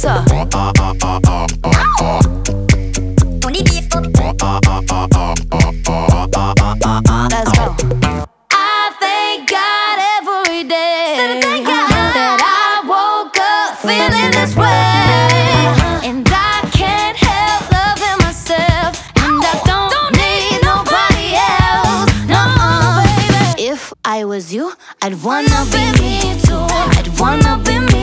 dancer. I thank God every day that I woke up feeling this way, and I can't help loving myself, and I don't need nobody else. No, baby. If I was you, I'd wanna be me too. I'd wanna be me.